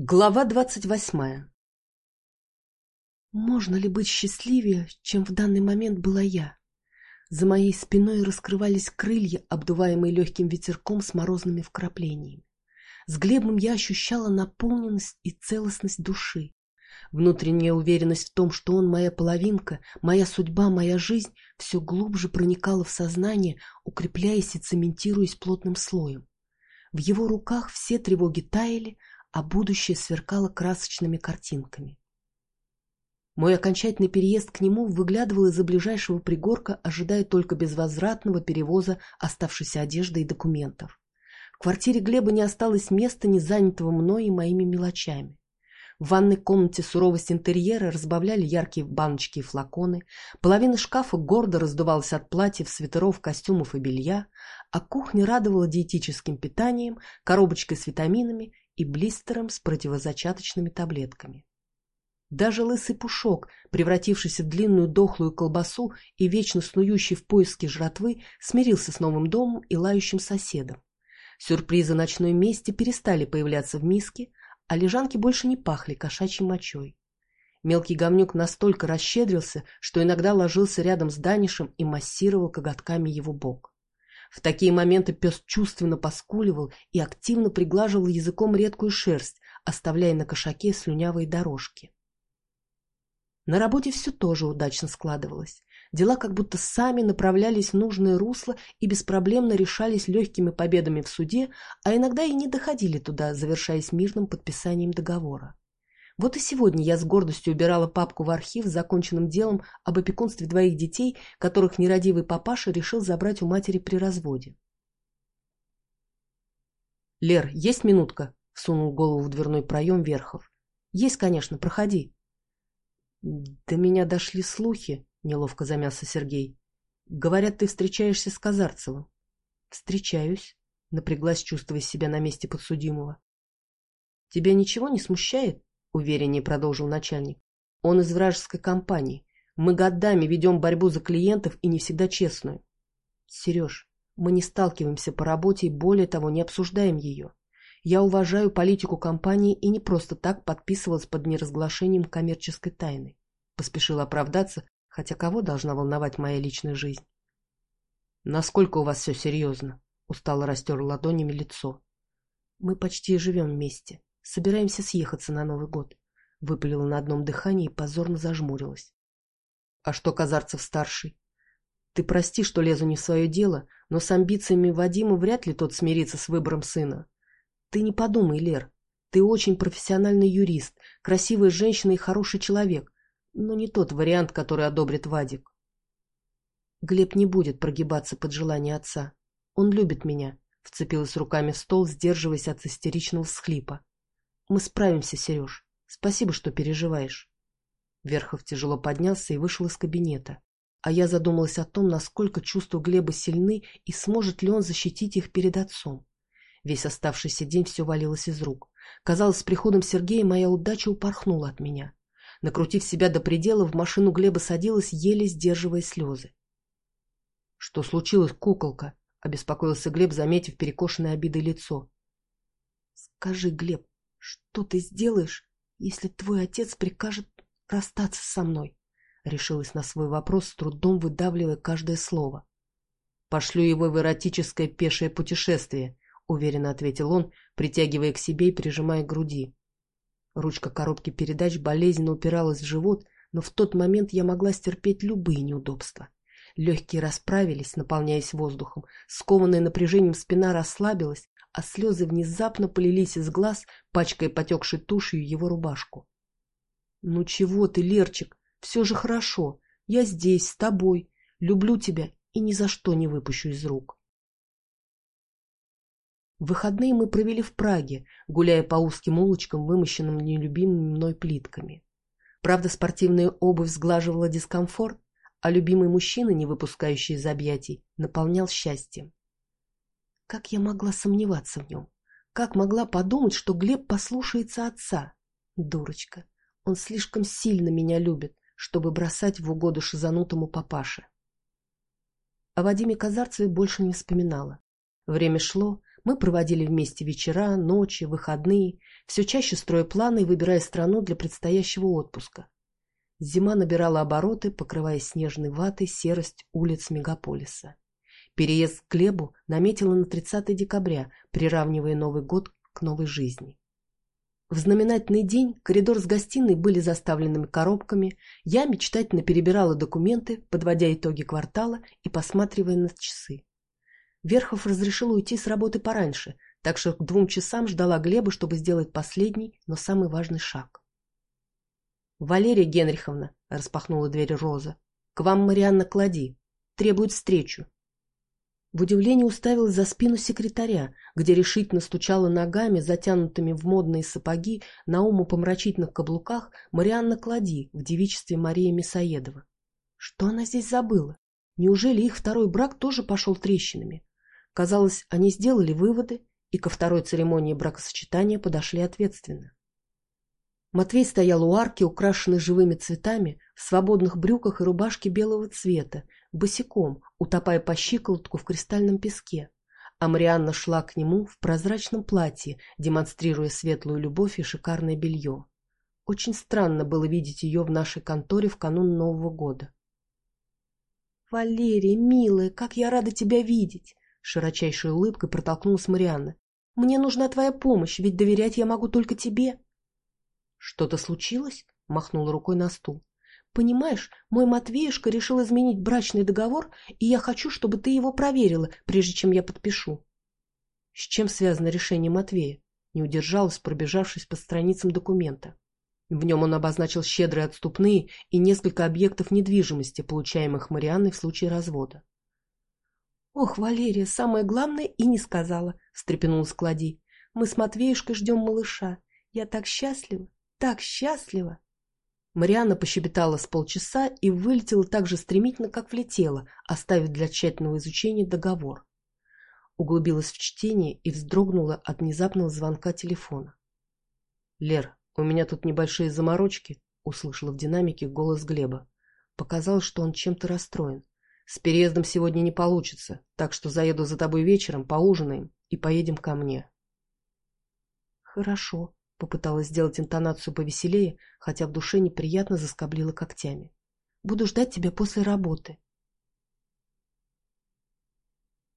Глава двадцать восьмая Можно ли быть счастливее, чем в данный момент была я? За моей спиной раскрывались крылья, обдуваемые легким ветерком с морозными вкраплениями. С Глебом я ощущала наполненность и целостность души. Внутренняя уверенность в том, что он моя половинка, моя судьба, моя жизнь, все глубже проникала в сознание, укрепляясь и цементируясь плотным слоем. В его руках все тревоги таяли, а будущее сверкало красочными картинками. Мой окончательный переезд к нему выглядывал из-за ближайшего пригорка, ожидая только безвозвратного перевоза оставшейся одежды и документов. В квартире Глеба не осталось места, не занятого мной и моими мелочами. В ванной комнате суровость интерьера разбавляли яркие баночки и флаконы, половина шкафа гордо раздувалась от платьев, свитеров, костюмов и белья, а кухня радовала диетическим питанием, коробочкой с витаминами и блистером с противозачаточными таблетками. Даже лысый пушок, превратившийся в длинную дохлую колбасу и вечно снующий в поиске жратвы, смирился с новым домом и лающим соседом. Сюрпризы ночной мести перестали появляться в миске, а лежанки больше не пахли кошачьей мочой. Мелкий говнюк настолько расщедрился, что иногда ложился рядом с Данишем и массировал коготками его бок. В такие моменты пес чувственно поскуливал и активно приглаживал языком редкую шерсть, оставляя на кошаке слюнявые дорожки. На работе все тоже удачно складывалось. Дела как будто сами направлялись в нужное русло и беспроблемно решались легкими победами в суде, а иногда и не доходили туда, завершаясь мирным подписанием договора. Вот и сегодня я с гордостью убирала папку в архив с законченным делом об опекунстве двоих детей, которых нерадивый папаша решил забрать у матери при разводе. «Лер, есть минутка?» — сунул голову в дверной проем Верхов. «Есть, конечно, проходи». «До меня дошли слухи», — неловко замялся Сергей. «Говорят, ты встречаешься с Казарцевым». «Встречаюсь», — напряглась, чувствуя себя на месте подсудимого. «Тебя ничего не смущает?» — увереннее продолжил начальник. «Он из вражеской компании. Мы годами ведем борьбу за клиентов и не всегда честную». «Сереж, мы не сталкиваемся по работе и, более того, не обсуждаем ее. Я уважаю политику компании и не просто так подписывалась под неразглашением коммерческой тайны». Поспешил оправдаться, хотя кого должна волновать моя личная жизнь? «Насколько у вас все серьезно?» — устало растер ладонями лицо. «Мы почти живем вместе. Собираемся съехаться на Новый год. Выпалила на одном дыхании и позорно зажмурилась. А что Казарцев-старший? Ты прости, что лезу не в свое дело, но с амбициями Вадима вряд ли тот смирится с выбором сына. Ты не подумай, Лер. Ты очень профессиональный юрист, красивая женщина и хороший человек, но не тот вариант, который одобрит Вадик. Глеб не будет прогибаться под желание отца. Он любит меня, вцепилась руками в стол, сдерживаясь от истеричного всхлипа. Мы справимся, Сереж. Спасибо, что переживаешь. Верхов тяжело поднялся и вышел из кабинета. А я задумалась о том, насколько чувства Глеба сильны и сможет ли он защитить их перед отцом. Весь оставшийся день все валилось из рук. Казалось, с приходом Сергея моя удача упорхнула от меня. Накрутив себя до предела, в машину Глеба садилась, еле сдерживая слезы. — Что случилось, куколка? — обеспокоился Глеб, заметив перекошенное обидой лицо. — Скажи, Глеб, «Что ты сделаешь, если твой отец прикажет расстаться со мной?» Решилась на свой вопрос, с трудом выдавливая каждое слово. «Пошлю его в эротическое пешее путешествие», — уверенно ответил он, притягивая к себе и прижимая к груди. Ручка коробки передач болезненно упиралась в живот, но в тот момент я могла стерпеть любые неудобства. Легкие расправились, наполняясь воздухом, скованная напряжением спина расслабилась, а слезы внезапно полились из глаз, пачкая потекшей тушью его рубашку. «Ну чего ты, Лерчик, все же хорошо. Я здесь, с тобой. Люблю тебя и ни за что не выпущу из рук». Выходные мы провели в Праге, гуляя по узким улочкам, вымощенным нелюбимыми мной плитками. Правда, спортивная обувь сглаживала дискомфорт, а любимый мужчина, не выпускающий из объятий, наполнял счастьем. Как я могла сомневаться в нем? Как могла подумать, что Глеб послушается отца? Дурочка. Он слишком сильно меня любит, чтобы бросать в угоду шизанутому папаше. О Вадиме Казарцеве больше не вспоминала. Время шло, Мы проводили вместе вечера, ночи, выходные, все чаще строя планы и выбирая страну для предстоящего отпуска. Зима набирала обороты, покрывая снежной ватой серость улиц мегаполиса. Переезд к Глебу наметила на 30 декабря, приравнивая Новый год к новой жизни. В знаменательный день коридор с гостиной были заставленными коробками, я мечтательно перебирала документы, подводя итоги квартала и посматривая на часы. Верхов разрешил уйти с работы пораньше, так что к двум часам ждала Глеба, чтобы сделать последний, но самый важный шаг. «Валерия Генриховна», — распахнула дверь Роза, — «к вам Марианна Клади. Требует встречу». В удивлении уставилась за спину секретаря, где решительно стучала ногами, затянутыми в модные сапоги, на уму помрачительных каблуках Марианна Клади в девичестве Мария Мясоедова. Что она здесь забыла? Неужели их второй брак тоже пошел трещинами? Казалось, они сделали выводы и ко второй церемонии бракосочетания подошли ответственно. Матвей стоял у арки, украшенной живыми цветами, в свободных брюках и рубашке белого цвета, босиком, утопая по щиколотку в кристальном песке. А Марианна шла к нему в прозрачном платье, демонстрируя светлую любовь и шикарное белье. Очень странно было видеть ее в нашей конторе в канун Нового года. «Валерия, милая, как я рада тебя видеть!» Широчайшей улыбкой протолкнулась Марианна. «Мне нужна твоя помощь, ведь доверять я могу только тебе». «Что-то случилось?» — махнула рукой на стул. «Понимаешь, мой Матвеюшка решил изменить брачный договор, и я хочу, чтобы ты его проверила, прежде чем я подпишу». «С чем связано решение Матвея?» Не удержалась, пробежавшись по страницам документа. В нем он обозначил щедрые отступные и несколько объектов недвижимости, получаемых Марианной в случае развода. «Ох, Валерия, самое главное и не сказала», — встрепенулась Клади. «Мы с Матвеюшкой ждем малыша. Я так счастлива так счастлива!» Марианна пощебетала с полчаса и вылетела так же стремительно, как влетела, оставив для тщательного изучения договор. Углубилась в чтение и вздрогнула от внезапного звонка телефона. «Лер, у меня тут небольшие заморочки», — услышала в динамике голос Глеба. Показалось, что он чем-то расстроен. «С переездом сегодня не получится, так что заеду за тобой вечером, поужинаем и поедем ко мне». «Хорошо», Попыталась сделать интонацию повеселее, хотя в душе неприятно заскоблила когтями. «Буду ждать тебя после работы».